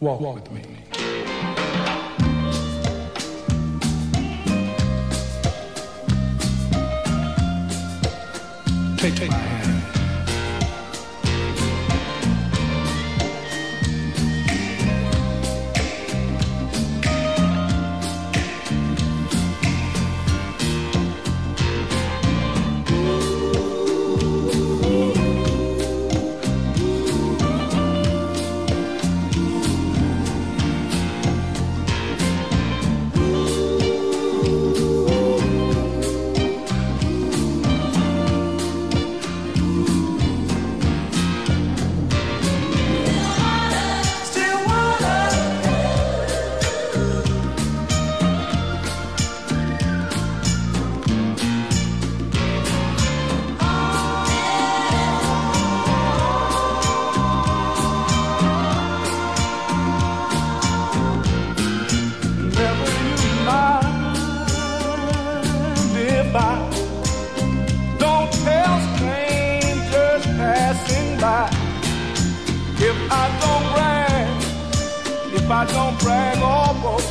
Walk with me. Take, take my I don't tell strangers passing by. If I don't brag, if I don't brag oh or boast.